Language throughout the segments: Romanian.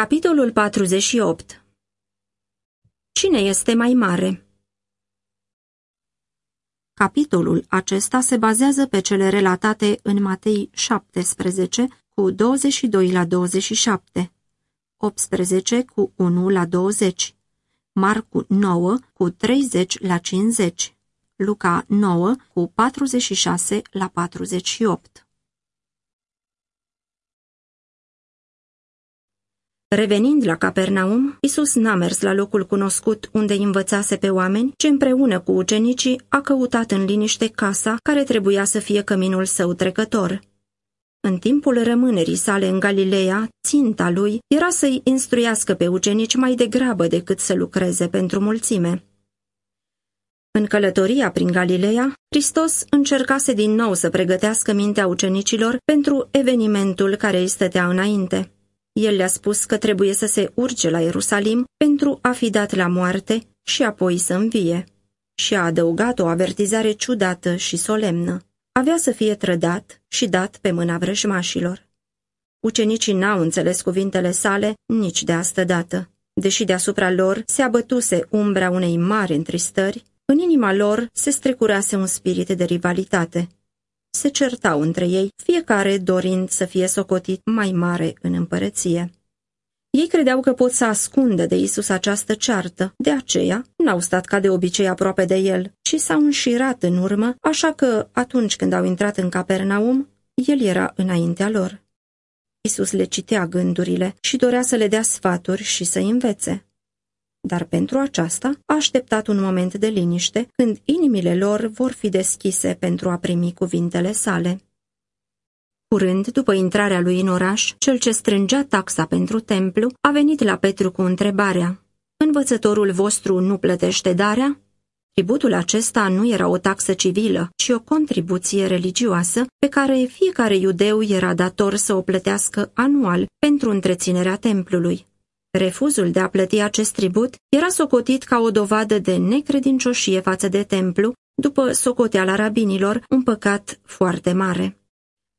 Capitolul 48 Cine este mai mare? Capitolul acesta se bazează pe cele relatate în Matei 17 cu 22 la 27, 18 cu 1 la 20, Marcu 9 cu 30 la 50, Luca 9 cu 46 la 48. Revenind la Capernaum, Isus n-a mers la locul cunoscut unde învățase pe oameni, ci împreună cu ucenicii a căutat în liniște casa care trebuia să fie căminul său trecător. În timpul rămânerii sale în Galileea, ținta lui era să-i instruiască pe ucenici mai degrabă decât să lucreze pentru mulțime. În călătoria prin Galileea, Hristos încercase din nou să pregătească mintea ucenicilor pentru evenimentul care îi stătea înainte. El le-a spus că trebuie să se urce la Ierusalim pentru a fi dat la moarte și apoi să învie. Și a adăugat o avertizare ciudată și solemnă. Avea să fie trădat și dat pe mâna vrăjmașilor. Ucenicii n-au înțeles cuvintele sale nici de astă dată. Deși deasupra lor se abătuse umbra unei mari întristări, în inima lor se strecurase un spirit de rivalitate se certau între ei, fiecare dorind să fie socotit mai mare în împărăție. Ei credeau că pot să ascundă de Isus această ceartă, de aceea n-au stat ca de obicei aproape de el, ci s-au înșirat în urmă, așa că atunci când au intrat în Capernaum, el era înaintea lor. Isus le citea gândurile și dorea să le dea sfaturi și să învețe. Dar pentru aceasta a așteptat un moment de liniște, când inimile lor vor fi deschise pentru a primi cuvintele sale. Curând, după intrarea lui în oraș, cel ce strângea taxa pentru templu a venit la Petru cu întrebarea, Învățătorul vostru nu plătește darea? Tributul acesta nu era o taxă civilă, ci o contribuție religioasă pe care fiecare iudeu era dator să o plătească anual pentru întreținerea templului. Refuzul de a plăti acest tribut era socotit ca o dovadă de necredincioșie față de templu, după socoteala rabinilor, un păcat foarte mare.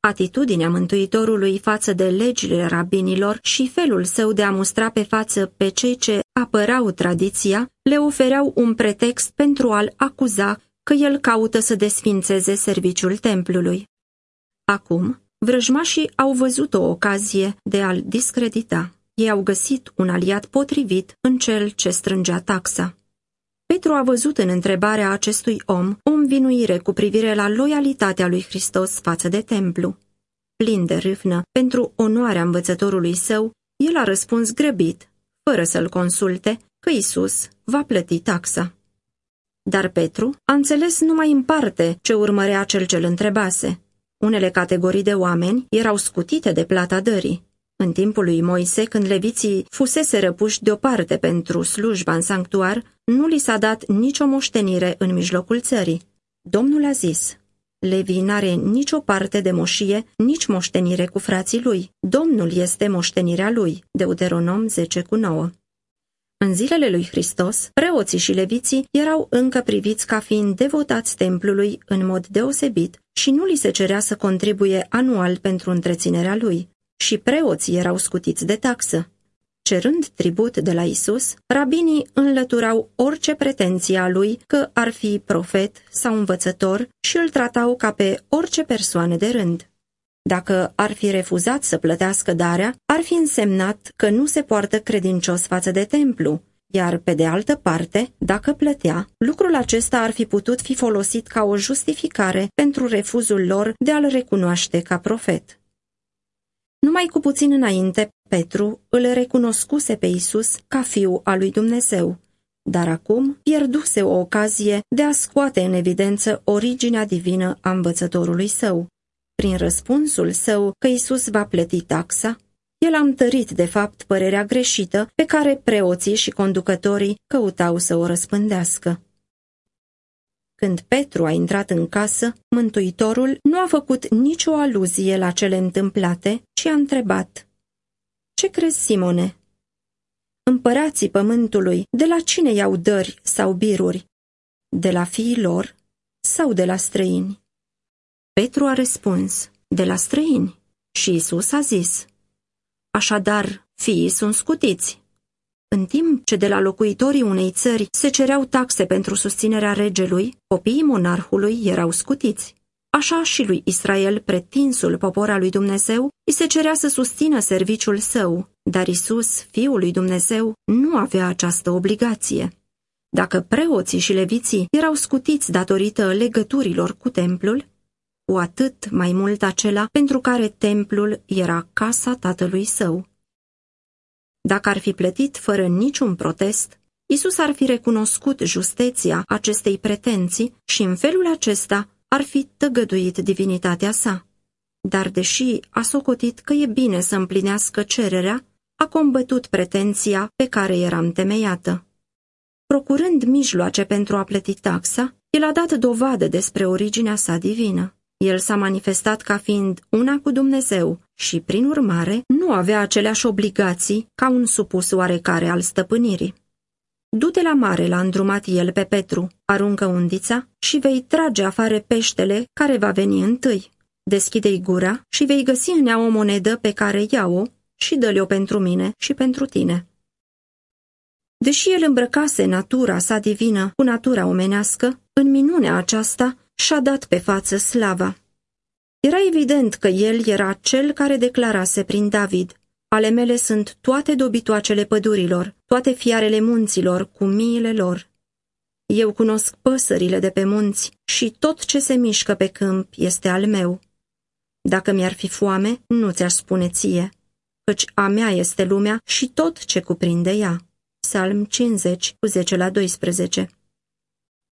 Atitudinea Mântuitorului față de legile rabinilor și felul său de a mustra pe față pe cei ce apărau tradiția le ofereau un pretext pentru a-l acuza că el caută să desfințeze serviciul templului. Acum, vrăjmașii au văzut o ocazie de a-l discredita ei au găsit un aliat potrivit în cel ce strângea taxa. Petru a văzut în întrebarea acestui om o învinuire cu privire la loialitatea lui Hristos față de templu. Plin de râvnă, pentru onoarea învățătorului său, el a răspuns grăbit, fără să-l consulte, că Isus va plăti taxa. Dar Petru a înțeles numai în parte ce urmărea cel ce-l întrebase. Unele categorii de oameni erau scutite de plata dării, în timpul lui Moise, când leviții fusese răpuși deoparte pentru slujba în sanctuar, nu li s-a dat nicio moștenire în mijlocul țării. Domnul a zis, Levi n-are nicio parte de moșie, nici moștenire cu frații lui. Domnul este moștenirea lui. Deuteronom 10 cu 9. În zilele lui Hristos, preoții și leviții erau încă priviți ca fiind devotați templului în mod deosebit și nu li se cerea să contribuie anual pentru întreținerea lui și preoții erau scutiți de taxă. Cerând tribut de la Isus, rabinii înlăturau orice pretenție a lui că ar fi profet sau învățător și îl tratau ca pe orice persoană de rând. Dacă ar fi refuzat să plătească darea, ar fi însemnat că nu se poartă credincios față de templu, iar pe de altă parte, dacă plătea, lucrul acesta ar fi putut fi folosit ca o justificare pentru refuzul lor de a-l recunoaște ca profet. Numai cu puțin înainte, Petru îl recunoscuse pe Isus ca fiu al lui Dumnezeu, dar acum pierduse o ocazie de a scoate în evidență originea divină a învățătorului său. Prin răspunsul său că Isus va plăti taxa, el a întărit de fapt părerea greșită pe care preoții și conducătorii căutau să o răspândească. Când Petru a intrat în casă, Mântuitorul nu a făcut nicio aluzie la cele întâmplate, ci a întrebat, Ce crezi, Simone? Împărații pământului, de la cine iau dări sau biruri? De la fiii lor sau de la străini? Petru a răspuns, de la străini. Și Isus a zis, Așadar, fiii sunt scutiți. În timp ce de la locuitorii unei țări se cereau taxe pentru susținerea regelui, copiii monarhului erau scutiți. Așa și lui Israel, pretinsul popor al lui Dumnezeu, îi se cerea să susțină serviciul său, dar Isus, fiul lui Dumnezeu, nu avea această obligație. Dacă preoții și leviții erau scutiți datorită legăturilor cu templul, cu atât mai mult acela pentru care templul era casa tatălui său. Dacă ar fi plătit fără niciun protest, Isus ar fi recunoscut justeția acestei pretenții și în felul acesta ar fi tăgăduit divinitatea sa. Dar deși a socotit că e bine să împlinească cererea, a combătut pretenția pe care era întemeiată. Procurând mijloace pentru a plăti taxa, el a dat dovadă despre originea sa divină. El s-a manifestat ca fiind una cu Dumnezeu și, prin urmare, nu avea aceleași obligații ca un supus oarecare al stăpânirii. Du-te la mare, l-a îndrumat el pe Petru, aruncă undița și vei trage afară peștele care va veni întâi. Deschide-i gura și vei găsi în ea o monedă pe care ia-o și dă-le-o pentru mine și pentru tine. Deși el îmbrăcase natura sa divină cu natura omenească, în minunea aceasta și-a dat pe față slava. Era evident că el era cel care declarase prin David, ale mele sunt toate dobitoacele pădurilor, toate fiarele munților cu miile lor. Eu cunosc păsările de pe munți și tot ce se mișcă pe câmp este al meu. Dacă mi-ar fi foame, nu ți-aș spune ție, căci a mea este lumea și tot ce cuprinde ea. Psalm 50, cu 10 la 12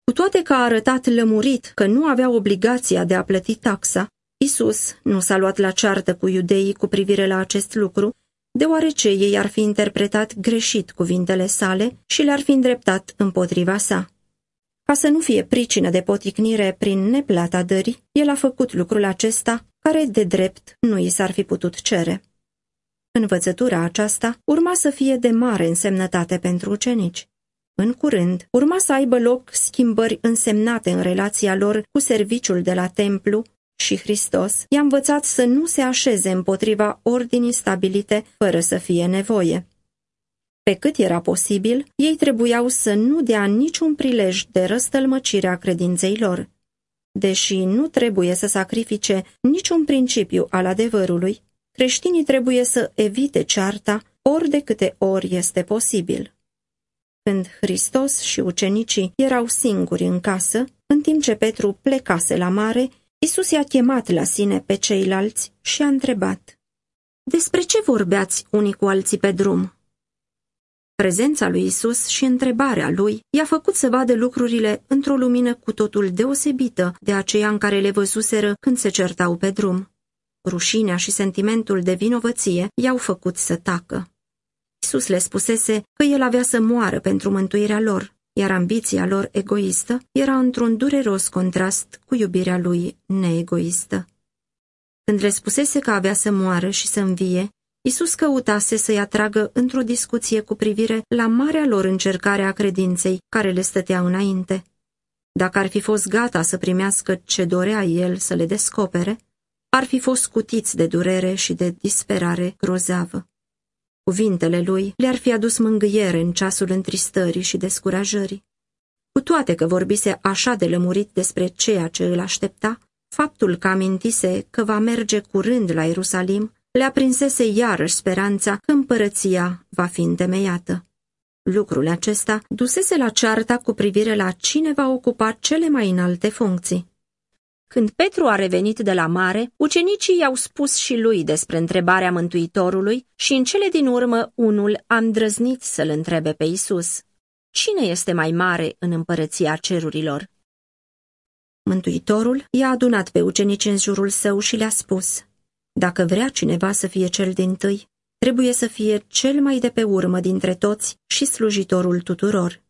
Cu toate că a arătat lămurit că nu avea obligația de a plăti taxa, Isus nu s-a luat la ceartă cu iudeii cu privire la acest lucru, deoarece ei ar fi interpretat greșit cuvintele sale și le-ar fi îndreptat împotriva sa. Ca să nu fie pricină de poticnire prin neplata dării, el a făcut lucrul acesta, care de drept nu i s-ar fi putut cere. Învățătura aceasta urma să fie de mare însemnătate pentru ucenici. În curând, urma să aibă loc schimbări însemnate în relația lor cu serviciul de la templu și Hristos i-a învățat să nu se așeze împotriva ordinii stabilite fără să fie nevoie. Pe cât era posibil, ei trebuiau să nu dea niciun prilej de răstălmăcire a credinței lor. Deși nu trebuie să sacrifice niciun principiu al adevărului, creștinii trebuie să evite cearta ori de câte ori este posibil. Când Hristos și ucenicii erau singuri în casă, în timp ce Petru plecase la mare, Isus i-a chemat la sine pe ceilalți și a întrebat, Despre ce vorbeați unii cu alții pe drum? Prezența lui Isus și întrebarea lui i-a făcut să vadă lucrurile într-o lumină cu totul deosebită de aceea în care le văzuseră când se certau pe drum. Rușinea și sentimentul de vinovăție i-au făcut să tacă. Isus le spusese că el avea să moară pentru mântuirea lor iar ambiția lor egoistă era într-un dureros contrast cu iubirea lui neegoistă. Când le spusese că avea să moară și să învie, Isus căutase să-i atragă într-o discuție cu privire la marea lor încercare a credinței care le stătea înainte. Dacă ar fi fost gata să primească ce dorea el să le descopere, ar fi fost scutiți de durere și de disperare grozavă. Cuvintele lui le-ar fi adus mângâiere în ceasul întristării și descurajării. Cu toate că vorbise așa de lămurit despre ceea ce îl aștepta, faptul că amintise că va merge curând la Ierusalim le aprinsese iarăși speranța că împărăția va fi întemeiată. Lucrul acesta dusese la cearta cu privire la cine va ocupa cele mai înalte funcții. Când Petru a revenit de la mare, ucenicii i-au spus și lui despre întrebarea Mântuitorului și în cele din urmă unul a îndrăznit să-l întrebe pe Isus. Cine este mai mare în împărăția cerurilor? Mântuitorul i-a adunat pe ucenici în jurul său și le-a spus, Dacă vrea cineva să fie cel din tâi, trebuie să fie cel mai de pe urmă dintre toți și slujitorul tuturor.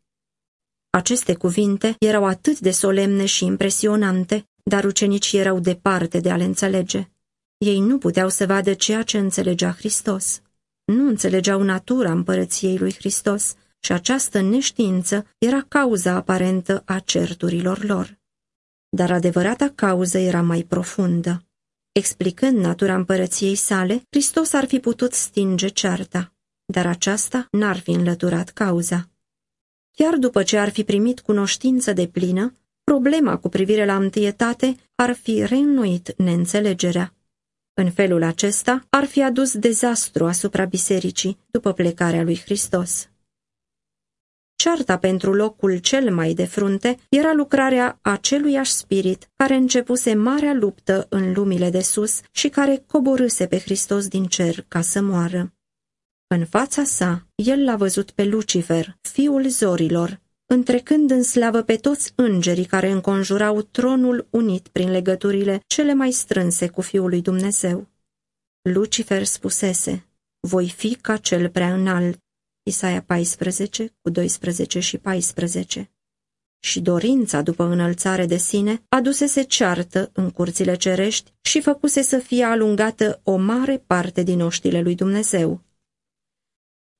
Aceste cuvinte erau atât de solemne și impresionante, dar ucenicii erau departe de a le înțelege. Ei nu puteau să vadă ceea ce înțelegea Hristos. Nu înțelegeau natura împărăției lui Hristos și această neștiință era cauza aparentă a certurilor lor. Dar adevărata cauză era mai profundă. Explicând natura împărăției sale, Hristos ar fi putut stinge cearta. dar aceasta n-ar fi înlăturat cauza. Chiar după ce ar fi primit cunoștință de plină, problema cu privire la întâietate ar fi reînnoit neînțelegerea. În felul acesta ar fi adus dezastru asupra bisericii după plecarea lui Hristos. Cearta pentru locul cel mai de frunte era lucrarea aceluiași spirit care începuse marea luptă în lumile de sus și care coborâse pe Hristos din cer ca să moară. În fața sa, el l-a văzut pe Lucifer, fiul zorilor, întrecând în slavă pe toți îngerii care înconjurau tronul unit prin legăturile cele mai strânse cu Fiul lui Dumnezeu. Lucifer spusese, voi fi ca cel prea înalt, Isaia 14, cu 12 și 14. Și dorința după înălțare de sine adusese ceartă în curțile cerești și făcuse să fie alungată o mare parte din oștile lui Dumnezeu.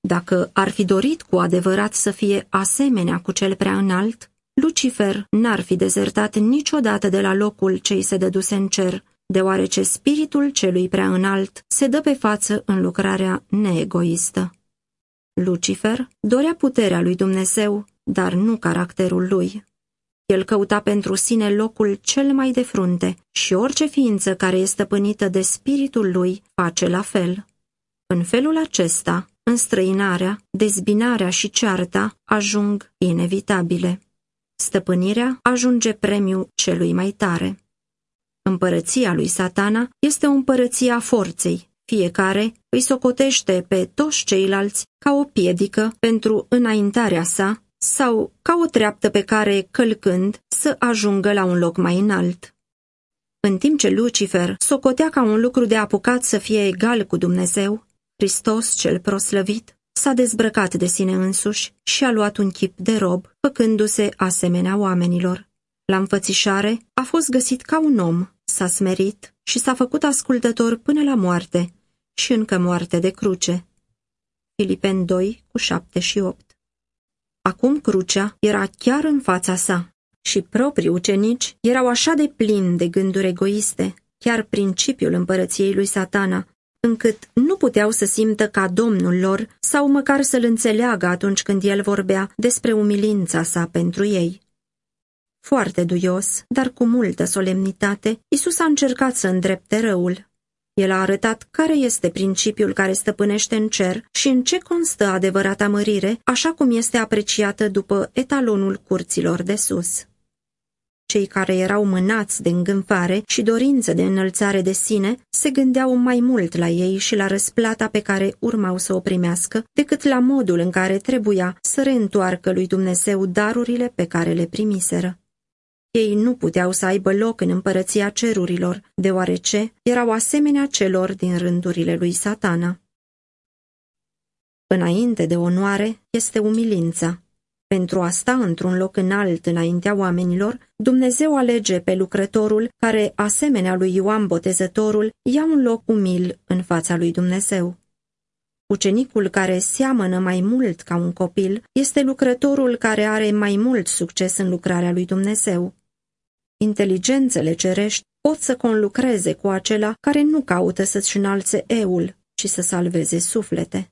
Dacă ar fi dorit cu adevărat să fie asemenea cu cel prea înalt, Lucifer n-ar fi dezertat niciodată de la locul ce îi se dăduse în cer, deoarece spiritul celui prea înalt se dă pe față în lucrarea neegoistă. Lucifer dorea puterea lui Dumnezeu, dar nu caracterul lui. El căuta pentru sine locul cel mai de frunte și orice ființă care este stăpânită de spiritul lui face la fel. În felul acesta, înstrăinarea, dezbinarea și cearta ajung inevitabile. Stăpânirea ajunge premiu celui mai tare. Împărăția lui satana este o împărăție a forței. Fiecare îi socotește pe toți ceilalți ca o piedică pentru înaintarea sa sau ca o treaptă pe care, călcând, să ajungă la un loc mai înalt. În timp ce Lucifer socotea ca un lucru de apucat să fie egal cu Dumnezeu, Hristos cel proslăvit s-a dezbrăcat de sine însuși și a luat un chip de rob, făcându-se asemenea oamenilor. La înfățișare a fost găsit ca un om, s-a smerit și s-a făcut ascultător până la moarte și încă moarte de cruce. Filipen 2 cu 7 și 8 Acum crucea era chiar în fața sa și proprii ucenici erau așa de plini de gânduri egoiste, chiar principiul împărăției lui satana, încât nu puteau să simtă ca domnul lor sau măcar să-l înțeleagă atunci când el vorbea despre umilința sa pentru ei. Foarte duios, dar cu multă solemnitate, Isus a încercat să îndrepte răul. El a arătat care este principiul care stăpânește în cer și în ce constă adevărata mărire, așa cum este apreciată după etalonul curților de sus. Cei care erau mânați de îngânfare și dorință de înălțare de sine se gândeau mai mult la ei și la răsplata pe care urmau să o primească decât la modul în care trebuia să reîntoarcă lui Dumnezeu darurile pe care le primiseră. Ei nu puteau să aibă loc în împărăția cerurilor, deoarece erau asemenea celor din rândurile lui satana. Înainte de onoare este umilința. Pentru a sta într-un loc înalt înaintea oamenilor, Dumnezeu alege pe lucrătorul care, asemenea lui Ioan Botezătorul, ia un loc umil în fața lui Dumnezeu. Ucenicul care seamănă mai mult ca un copil este lucrătorul care are mai mult succes în lucrarea lui Dumnezeu. Inteligențele cerești pot să conlucreze cu acela care nu caută să-și înalțe eul, ci să salveze suflete.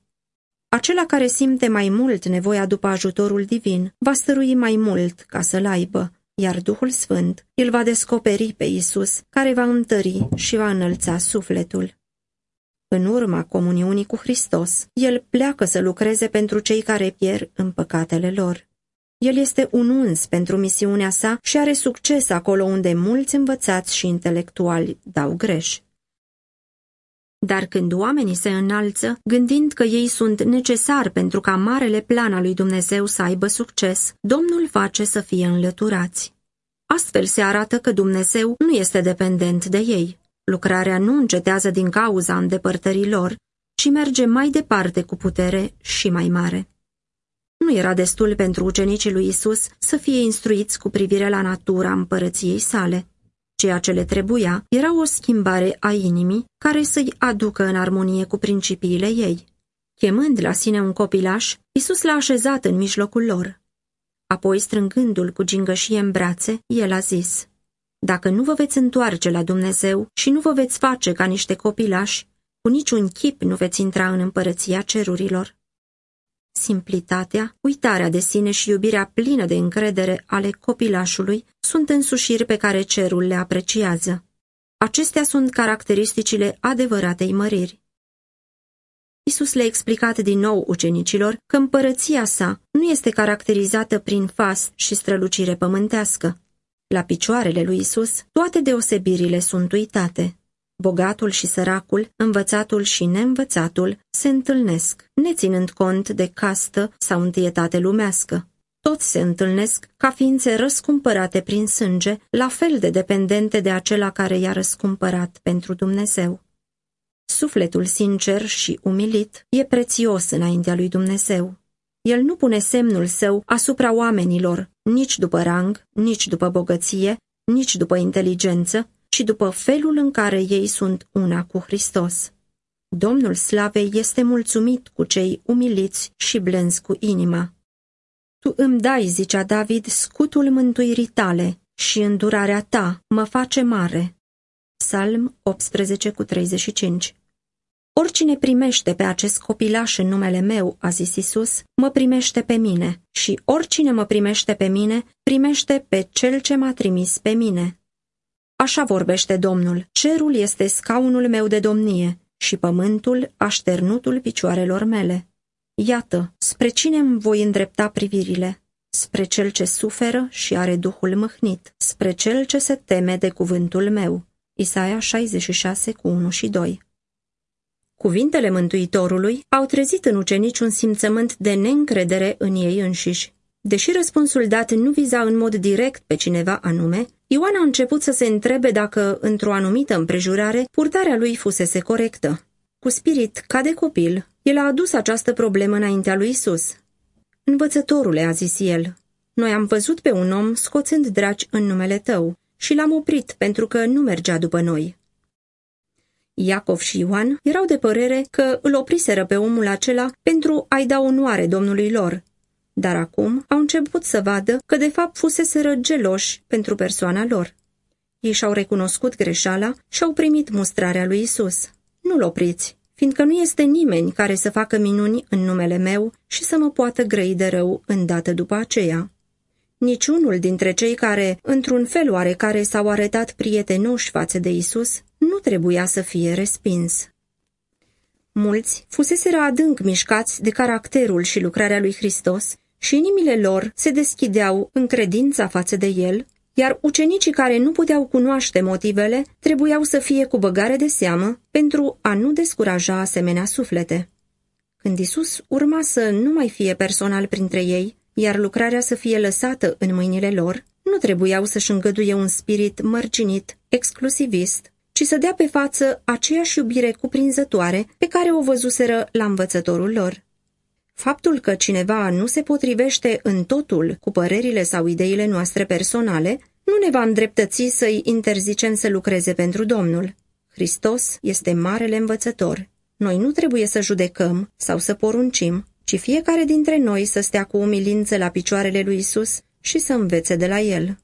Acela care simte mai mult nevoia după ajutorul divin va stărui mai mult ca să-l aibă, iar Duhul Sfânt îl va descoperi pe Isus, care va întări și va înălța sufletul. În urma comuniunii cu Hristos, El pleacă să lucreze pentru cei care pierd în păcatele lor. El este un uns pentru misiunea sa și are succes acolo unde mulți învățați și intelectuali dau greș. Dar când oamenii se înalță, gândind că ei sunt necesari pentru ca marele plan al lui Dumnezeu să aibă succes, Domnul face să fie înlăturați. Astfel se arată că Dumnezeu nu este dependent de ei. Lucrarea nu încetează din cauza îndepărtării lor, ci merge mai departe cu putere și mai mare. Nu era destul pentru ucenicii lui Isus să fie instruiți cu privire la natura împărăției sale. Ceea ce le trebuia era o schimbare a inimii care să-i aducă în armonie cu principiile ei. Chemând la sine un copilaș, Isus l-a așezat în mijlocul lor. Apoi, strângându-l cu gingășie în brațe, el a zis, Dacă nu vă veți întoarce la Dumnezeu și nu vă veți face ca niște copilași, cu niciun chip nu veți intra în împărăția cerurilor. Simplitatea, uitarea de sine și iubirea plină de încredere ale copilașului sunt însușiri pe care cerul le apreciază. Acestea sunt caracteristicile adevăratei măriri. Isus le-a explicat din nou ucenicilor că împărăția sa nu este caracterizată prin fast și strălucire pământească. La picioarele lui Isus, toate deosebirile sunt uitate. Bogatul și săracul, învățatul și neînvățatul se întâlnesc, neținând cont de castă sau întâietate lumească. Toți se întâlnesc ca ființe răscumpărate prin sânge, la fel de dependente de acela care i-a răscumpărat pentru Dumnezeu. Sufletul sincer și umilit e prețios înaintea lui Dumnezeu. El nu pune semnul său asupra oamenilor, nici după rang, nici după bogăție, nici după inteligență, ci după felul în care ei sunt una cu Hristos. Domnul Slavei este mulțumit cu cei umiliți și blenzi cu inima. Tu îmi dai, zicea David, scutul mântuirii tale și îndurarea ta mă face mare. Psalm 18 cu 35 Oricine primește pe acest copilaș în numele meu, a zis Isus, mă primește pe mine și oricine mă primește pe mine, primește pe cel ce m-a trimis pe mine. Așa vorbește Domnul, cerul este scaunul meu de domnie și pământul așternutul picioarelor mele. Iată, spre cine îmi voi îndrepta privirile? Spre cel ce suferă și are duhul mâhnit, spre cel ce se teme de cuvântul meu. Isaia 66 cu 1 și 2 Cuvintele Mântuitorului au trezit în ucenici un simțământ de neîncredere în ei înșiși. Deși răspunsul dat nu viza în mod direct pe cineva anume, Ioan a început să se întrebe dacă, într-o anumită împrejurare, purtarea lui fusese corectă. Cu spirit ca de copil, el a adus această problemă înaintea lui Isus. Învățătorule, a zis el, noi am văzut pe un om scoțând draci în numele tău și l-am oprit pentru că nu mergea după noi. Iacov și Ioan erau de părere că îl opriseră pe omul acela pentru a-i da onoare domnului lor, dar acum au început să vadă că de fapt fuseseră geloși pentru persoana lor. Ei și-au recunoscut greșeala și au primit mustrarea lui Isus. Nu-l opriți, fiindcă nu este nimeni care să facă minuni în numele meu și să mă poată grăi de rău îndată după aceea. Niciunul dintre cei care, într-un fel oarecare, s-au arătat prietenoși față de Isus, nu trebuia să fie respins. Mulți fuseseră adânc mișcați de caracterul și lucrarea lui Hristos și inimile lor se deschideau în credința față de el, iar ucenicii care nu puteau cunoaște motivele trebuiau să fie cu băgare de seamă pentru a nu descuraja asemenea suflete. Când Isus urma să nu mai fie personal printre ei, iar lucrarea să fie lăsată în mâinile lor, nu trebuiau să-și îngăduie un spirit mărginit, exclusivist, ci să dea pe față aceeași iubire cuprinzătoare pe care o văzuseră la învățătorul lor. Faptul că cineva nu se potrivește în totul cu părerile sau ideile noastre personale nu ne va îndreptăți să-i interzicem să lucreze pentru Domnul. Hristos este marele învățător. Noi nu trebuie să judecăm sau să poruncim, ci fiecare dintre noi să stea cu umilință la picioarele lui Isus și să învețe de la el.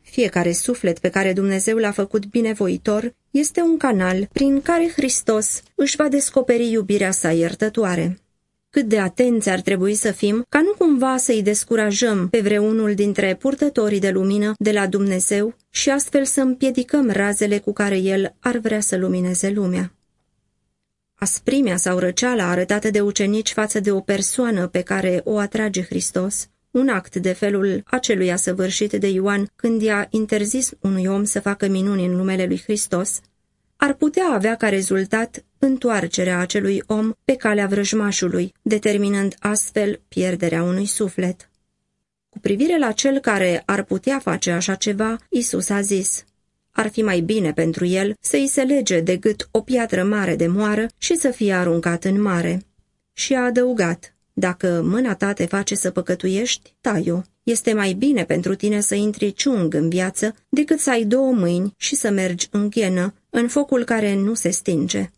Fiecare suflet pe care Dumnezeu l-a făcut binevoitor este un canal prin care Hristos își va descoperi iubirea sa iertătoare. Cât de atenți ar trebui să fim ca nu cumva să-i descurajăm pe vreunul dintre purtătorii de lumină de la Dumnezeu și astfel să împiedicăm razele cu care El ar vrea să lumineze lumea. Asprimea sau răceala arătată de ucenici față de o persoană pe care o atrage Hristos, un act de felul acelui săvârșit de Ioan când i-a interzis unui om să facă minuni în numele lui Hristos, ar putea avea ca rezultat întoarcerea acelui om pe calea vrăjmașului, determinând astfel pierderea unui suflet. Cu privire la cel care ar putea face așa ceva, Isus a zis, ar fi mai bine pentru el să îi se lege de gât o piatră mare de moară și să fie aruncat în mare. Și a adăugat, dacă mâna ta te face să păcătuiești, tai-o. Este mai bine pentru tine să intri ciung în viață decât să ai două mâini și să mergi în ghenă, în focul care nu se stinge.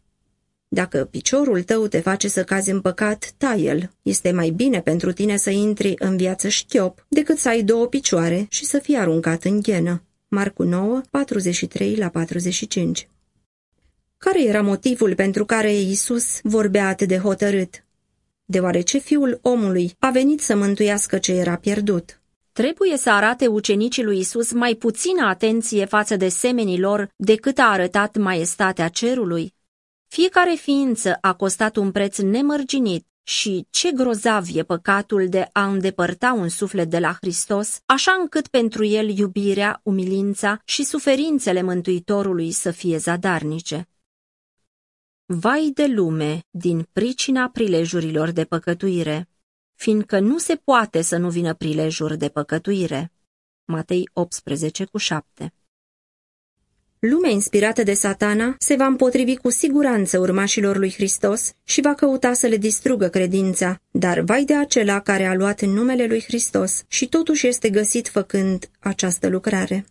Dacă piciorul tău te face să cazi în păcat, tai-el. Este mai bine pentru tine să intri în viață șchiop decât să ai două picioare și să fii aruncat în ghenă. Marcu 9, 43 la 45 Care era motivul pentru care Iisus vorbea atât de hotărât? deoarece fiul omului a venit să mântuiască ce era pierdut. Trebuie să arate ucenicii lui Isus mai puțină atenție față de semenii lor decât a arătat maestatea cerului. Fiecare ființă a costat un preț nemărginit și ce grozav e păcatul de a îndepărta un suflet de la Hristos, așa încât pentru el iubirea, umilința și suferințele Mântuitorului să fie zadarnice. Vai de lume din pricina prilejurilor de păcătuire, fiindcă nu se poate să nu vină prilejuri de păcătuire. Matei 18 cu 7 Lumea inspirată de satana se va împotrivi cu siguranță urmașilor lui Hristos și va căuta să le distrugă credința, dar vai de acela care a luat numele lui Hristos și totuși este găsit făcând această lucrare.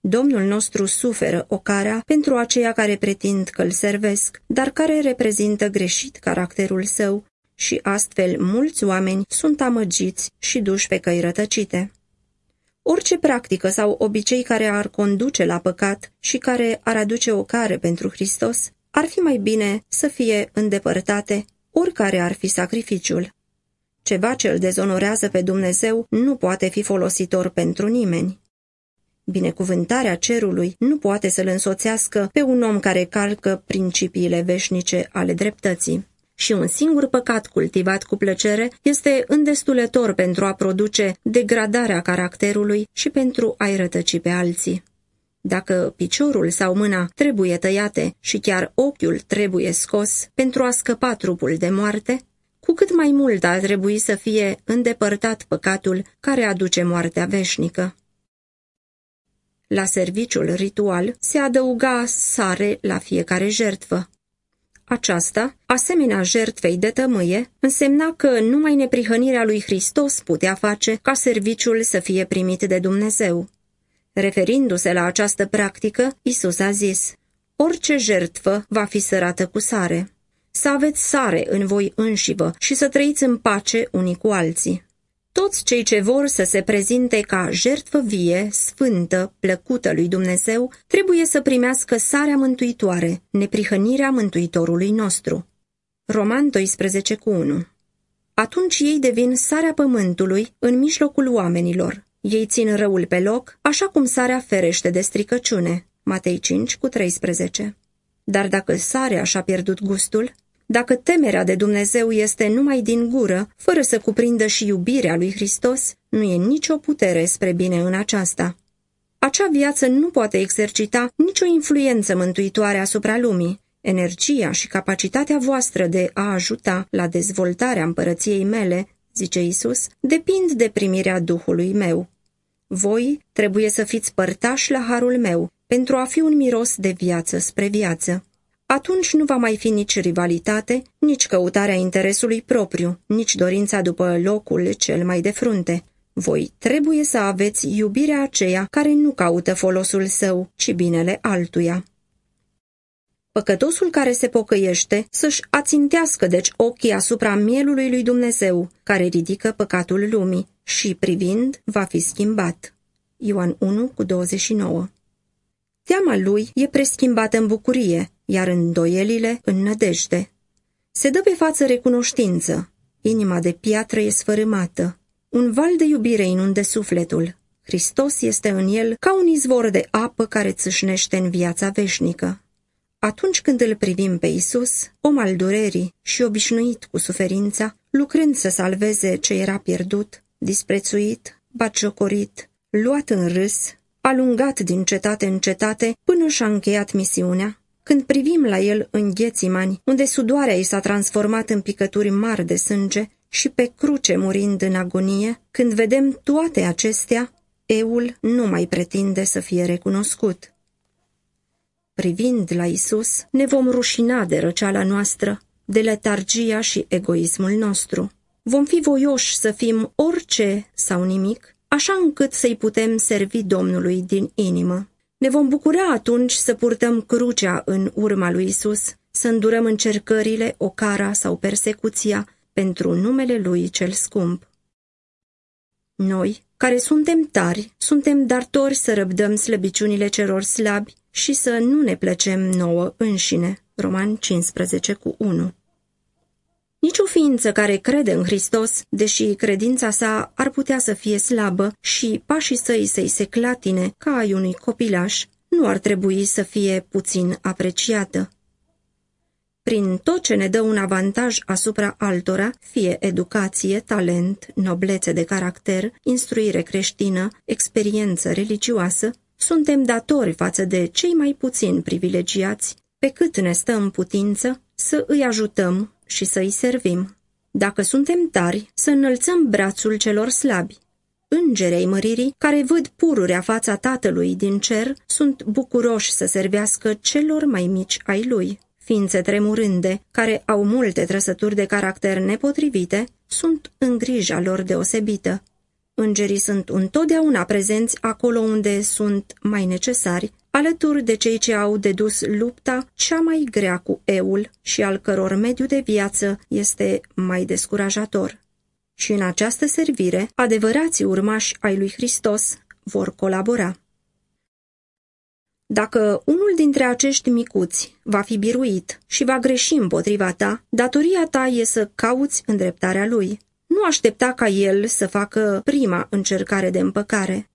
Domnul nostru suferă ocarea pentru aceia care pretind că îl servesc, dar care reprezintă greșit caracterul său și astfel mulți oameni sunt amăgiți și duși pe căi rătăcite. Orice practică sau obicei care ar conduce la păcat și care ar aduce o care pentru Hristos, ar fi mai bine să fie îndepărtate, oricare ar fi sacrificiul. Ceva ce îl dezonorează pe Dumnezeu nu poate fi folositor pentru nimeni. Binecuvântarea cerului nu poate să-l însoțească pe un om care calcă principiile veșnice ale dreptății și un singur păcat cultivat cu plăcere este îndestulător pentru a produce degradarea caracterului și pentru a-i rătăci pe alții. Dacă piciorul sau mâna trebuie tăiate și chiar ochiul trebuie scos pentru a scăpa trupul de moarte, cu cât mai mult ar trebui să fie îndepărtat păcatul care aduce moartea veșnică. La serviciul ritual se adăuga sare la fiecare jertvă. Aceasta, asemenea jertfei de tămâie, însemna că numai neprihănirea lui Hristos putea face ca serviciul să fie primit de Dumnezeu. Referindu-se la această practică, Isus a zis, Orice jertfă va fi sărată cu sare. Să aveți sare în voi înșivă și să trăiți în pace unii cu alții. Toți cei ce vor să se prezinte ca jertfă vie, sfântă, plăcută lui Dumnezeu, trebuie să primească sarea mântuitoare, neprihănirea Mântuitorului nostru. Roman 12 cu 1 Atunci ei devin sarea pământului în mijlocul oamenilor. Ei țin răul pe loc, așa cum sarea ferește de stricăciune. Matei 5 cu 13 Dar dacă sarea și-a pierdut gustul, dacă temerea de Dumnezeu este numai din gură, fără să cuprindă și iubirea lui Hristos, nu e nicio putere spre bine în aceasta. Acea viață nu poate exercita nicio influență mântuitoare asupra lumii. Energia și capacitatea voastră de a ajuta la dezvoltarea împărăției mele, zice Isus, depind de primirea Duhului meu. Voi trebuie să fiți părtași la harul meu, pentru a fi un miros de viață spre viață atunci nu va mai fi nici rivalitate, nici căutarea interesului propriu, nici dorința după locul cel mai de frunte. Voi trebuie să aveți iubirea aceea care nu caută folosul său, ci binele altuia. Păcătosul care se pocăiește să-și ațintească deci ochii asupra mielului lui Dumnezeu, care ridică păcatul lumii, și privind va fi schimbat. Ioan 1 cu 29 Teama lui e preschimbată în bucurie, iar îndoielile în nădejde. Se dă pe față recunoștință, inima de piatră e sfărâmată, un val de iubire inunde sufletul. Hristos este în el ca un izvor de apă care țâșnește în viața veșnică. Atunci când îl privim pe Isus, om al durerii și obișnuit cu suferința, lucrând să salveze ce era pierdut, disprețuit, batjocorit, luat în râs, alungat din cetate în cetate până și-a încheiat misiunea, când privim la el în ghețimani, unde sudoarea i s-a transformat în picături mari de sânge și pe cruce murind în agonie, când vedem toate acestea, eul nu mai pretinde să fie recunoscut. Privind la Isus, ne vom rușina de răceala noastră, de letargia și egoismul nostru. Vom fi voioși să fim orice sau nimic, așa încât să-i putem servi Domnului din inimă. Ne vom bucura atunci să purtăm crucea în urma lui Isus, să îndurăm încercările, ocara sau persecuția pentru numele lui cel scump. Noi, care suntem tari, suntem dartori să răbdăm slăbiciunile celor slabi și să nu ne plăcem nouă înșine. Roman 15 cu 1 Nici o ființă care crede în Hristos, deși credința sa ar putea să fie slabă și pașii săi să-i se clatine ca ai unui copilaș, nu ar trebui să fie puțin apreciată. Prin tot ce ne dă un avantaj asupra altora, fie educație, talent, noblețe de caracter, instruire creștină, experiență religioasă, suntem datori față de cei mai puțin privilegiați, pe cât ne stă în putință să îi ajutăm și să îi servim. Dacă suntem tari, să înălțăm brațul celor slabi. Îngerei măririi, care văd pururea fața Tatălui din cer, sunt bucuroși să servească celor mai mici ai lui. Ființe tremurânde, care au multe trăsături de caracter nepotrivite, sunt în grija lor deosebită. Îngerii sunt întotdeauna prezenți acolo unde sunt mai necesari, alături de cei ce au dedus lupta cea mai grea cu eul și al căror mediu de viață este mai descurajator. Și în această servire, adevărații urmași ai lui Hristos vor colabora. Dacă unul dintre acești micuți va fi biruit și va greși împotriva ta, datoria ta e să cauți îndreptarea lui. Nu aștepta ca el să facă prima încercare de împăcare.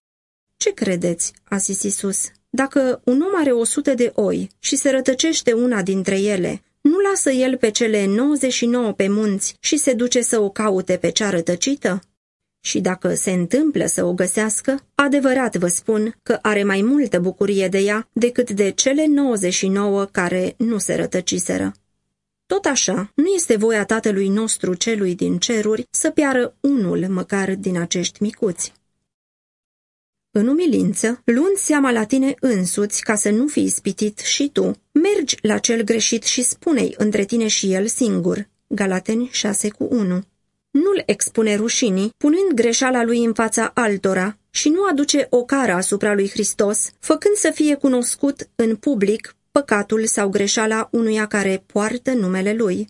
Ce credeți? a zis Isus. Dacă un om are o sută de oi și se rătăcește una dintre ele, nu lasă el pe cele 99 pe munți și se duce să o caute pe cea rătăcită? Și dacă se întâmplă să o găsească, adevărat vă spun că are mai multă bucurie de ea decât de cele 99 care nu se rătăciseră. Tot așa, nu este voia Tatălui nostru celui din ceruri să piară unul măcar din acești micuți. În umilință, luând seama la tine însuți ca să nu fii ispitit și tu, mergi la cel greșit și spune-i între tine și el singur. Galateni 6 cu 1 Nu-l expune rușinii, punând greșeala lui în fața altora și nu aduce o cară asupra lui Hristos, făcând să fie cunoscut în public păcatul sau greșeala unuia care poartă numele lui.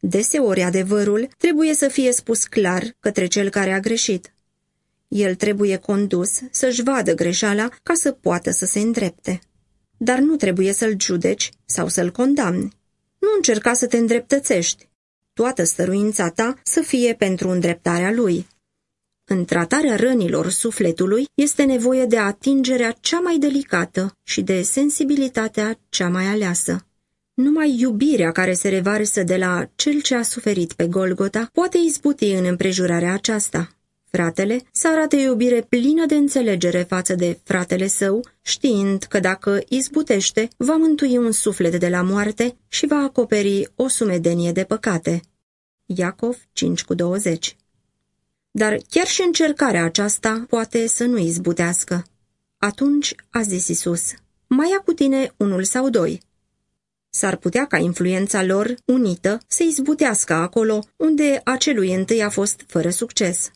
Deseori adevărul trebuie să fie spus clar către cel care a greșit. El trebuie condus să-și vadă greșeala ca să poată să se îndrepte. Dar nu trebuie să-l judeci sau să-l condamni. Nu încerca să te îndreptățești. Toată stăruința ta să fie pentru îndreptarea lui. În tratarea rănilor sufletului este nevoie de atingerea cea mai delicată și de sensibilitatea cea mai aleasă. Numai iubirea care se revarsă de la cel ce a suferit pe Golgota poate izbuti în împrejurarea aceasta. Fratele să arate iubire plină de înțelegere față de fratele său, știind că dacă izbutește, va mântui un suflet de la moarte și va acoperi o sumedenie de păcate. Iacov 5,20 Dar chiar și încercarea aceasta poate să nu izbutească. Atunci a zis Isus, mai ia cu tine unul sau doi. S-ar putea ca influența lor, unită, să izbutească acolo unde acelui întâi a fost fără succes.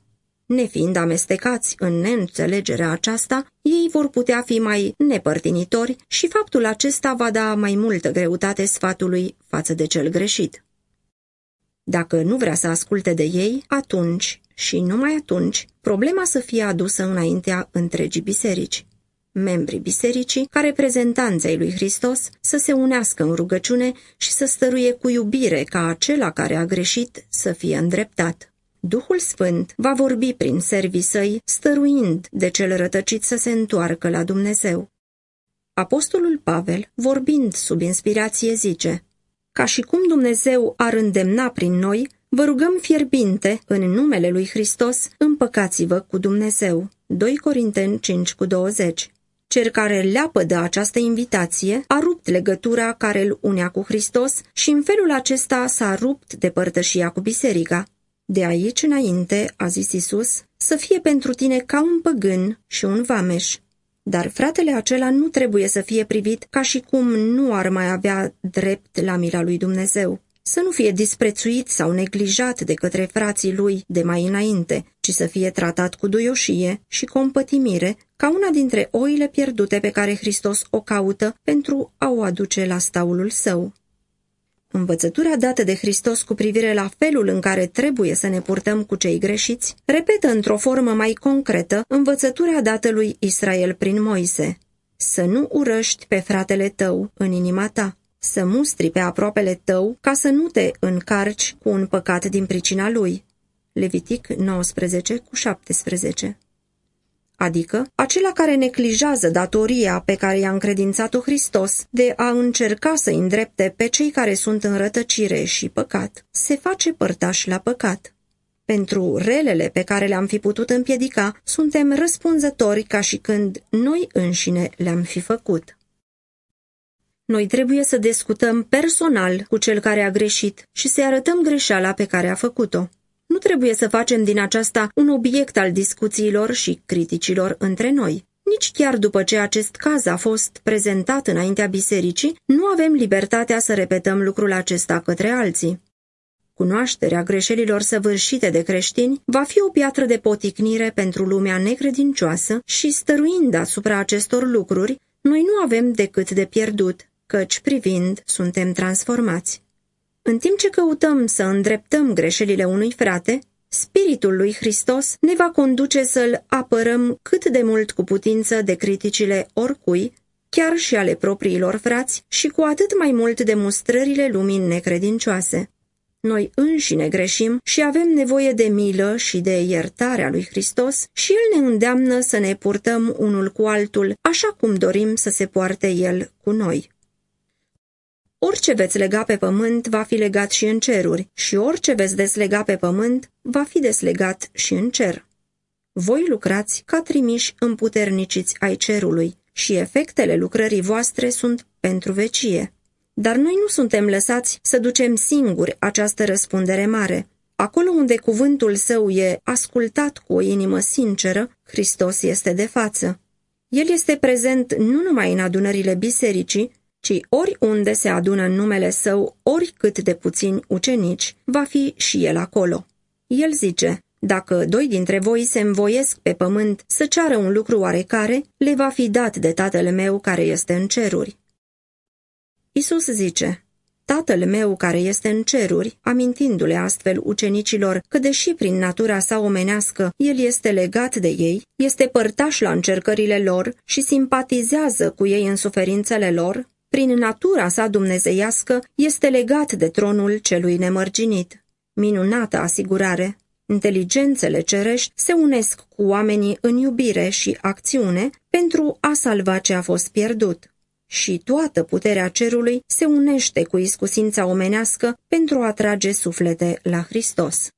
Nefiind amestecați în neînțelegerea aceasta, ei vor putea fi mai nepărtinitori și faptul acesta va da mai multă greutate sfatului față de cel greșit. Dacă nu vrea să asculte de ei, atunci și numai atunci, problema să fie adusă înaintea întregii biserici. Membrii bisericii, ca reprezentanți ai lui Hristos, să se unească în rugăciune și să stăruie cu iubire ca acela care a greșit să fie îndreptat. Duhul Sfânt va vorbi prin servii săi, stăruind de cel rătăcit să se întoarcă la Dumnezeu. Apostolul Pavel, vorbind sub inspirație, zice, Ca și cum Dumnezeu ar îndemna prin noi, vă rugăm fierbinte, în numele lui Hristos, împăcați-vă cu Dumnezeu. 2 Corinteni 5 cu 20 Cel care leapă de această invitație a rupt legătura care îl unea cu Hristos și în felul acesta s-a rupt de părtășia cu biserica. De aici înainte, a zis Isus, să fie pentru tine ca un păgân și un vameș. Dar fratele acela nu trebuie să fie privit ca și cum nu ar mai avea drept la mila lui Dumnezeu. Să nu fie disprețuit sau neglijat de către frații lui de mai înainte, ci să fie tratat cu duioșie și compătimire ca una dintre oile pierdute pe care Hristos o caută pentru a o aduce la staulul său. Învățătura dată de Hristos cu privire la felul în care trebuie să ne purtăm cu cei greșiți repetă într-o formă mai concretă învățătura dată lui Israel prin Moise. Să nu urăști pe fratele tău în inima ta. Să mustri pe aproapele tău ca să nu te încarci cu un păcat din pricina lui. Levitic 19 cu 17 adică acela care neclijează datoria pe care i-a încredințat-o Hristos de a încerca să îndrepte pe cei care sunt în rătăcire și păcat, se face părtaș la păcat. Pentru relele pe care le-am fi putut împiedica, suntem răspunzători ca și când noi înșine le-am fi făcut. Noi trebuie să discutăm personal cu cel care a greșit și să-i arătăm greșeala pe care a făcut-o. Nu trebuie să facem din aceasta un obiect al discuțiilor și criticilor între noi. Nici chiar după ce acest caz a fost prezentat înaintea bisericii, nu avem libertatea să repetăm lucrul acesta către alții. Cunoașterea greșelilor săvârșite de creștini va fi o piatră de poticnire pentru lumea necredincioasă și stăruind asupra acestor lucruri, noi nu avem decât de pierdut, căci privind suntem transformați. În timp ce căutăm să îndreptăm greșelile unui frate, Spiritul lui Hristos ne va conduce să-l apărăm cât de mult cu putință de criticile oricui, chiar și ale propriilor frați, și cu atât mai mult de mustrările lumii necredincioase. Noi înșine greșim și avem nevoie de milă și de iertarea lui Hristos și El ne îndeamnă să ne purtăm unul cu altul așa cum dorim să se poarte El cu noi. Orice veți lega pe pământ va fi legat și în ceruri, și orice veți deslega pe pământ va fi deslegat și în cer. Voi lucrați ca trimiși împuterniciți ai cerului și efectele lucrării voastre sunt pentru vecie. Dar noi nu suntem lăsați să ducem singuri această răspundere mare. Acolo unde cuvântul său e ascultat cu o inimă sinceră, Hristos este de față. El este prezent nu numai în adunările bisericii, ci oriunde se adună în numele său oricât de puțini ucenici, va fi și el acolo. El zice, dacă doi dintre voi se învoiesc pe pământ să ceară un lucru oarecare, le va fi dat de tatăl meu care este în ceruri. Isus zice, Tatăl meu care este în ceruri, amintindu-le astfel ucenicilor că deși prin natura sa omenească el este legat de ei, este părtaș la încercările lor și simpatizează cu ei în suferințele lor, prin natura sa dumnezeiască, este legat de tronul celui nemărginit. Minunată asigurare! Inteligențele cerești se unesc cu oamenii în iubire și acțiune pentru a salva ce a fost pierdut. Și toată puterea cerului se unește cu iscusința omenească pentru a trage suflete la Hristos.